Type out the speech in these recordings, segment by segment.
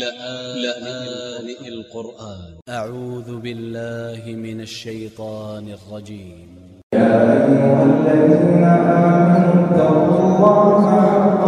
لآن القرآن. أ ع و ذ ب ا ل ل ه من ا ل ش ي ط ا ن ا ل ر ج ي م يا أيها الذين آمنوا ل ه حقا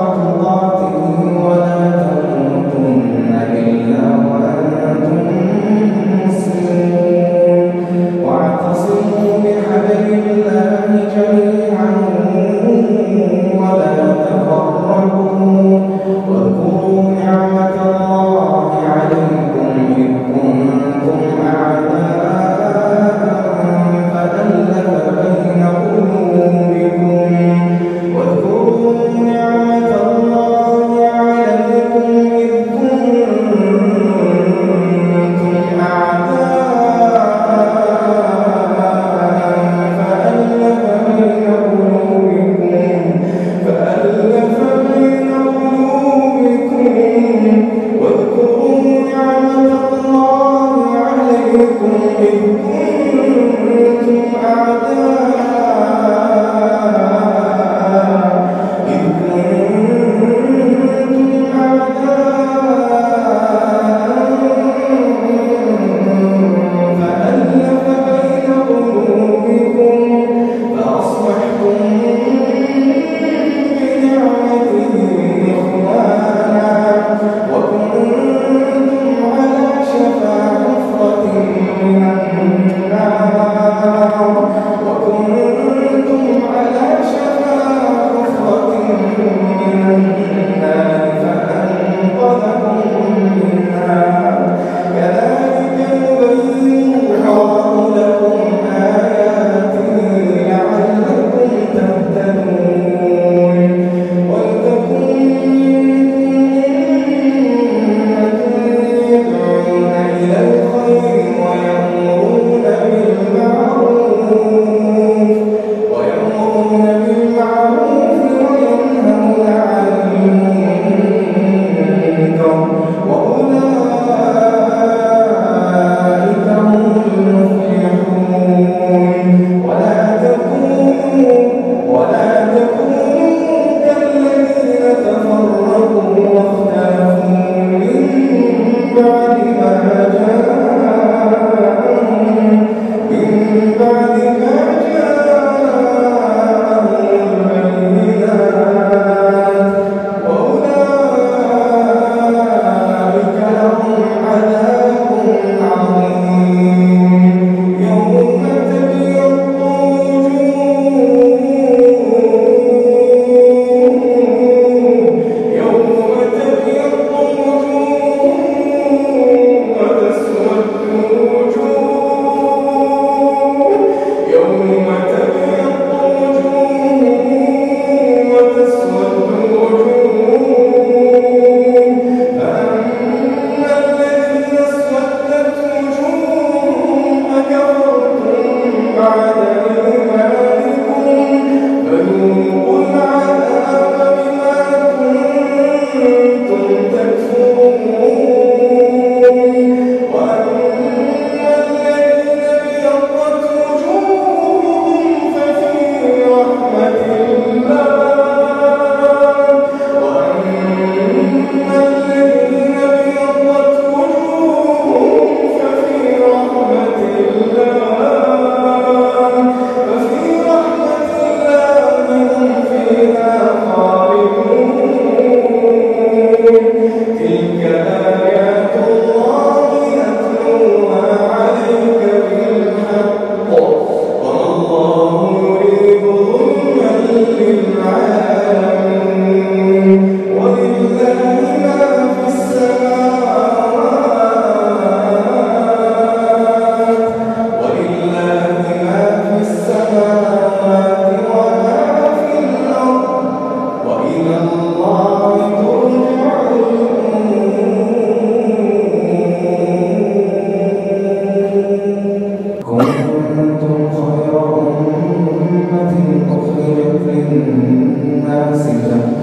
nada assim.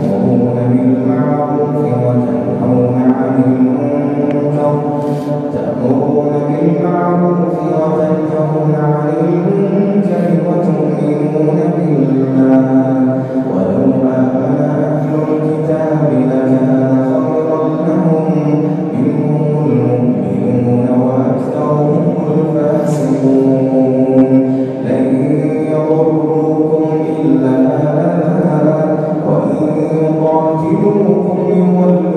هو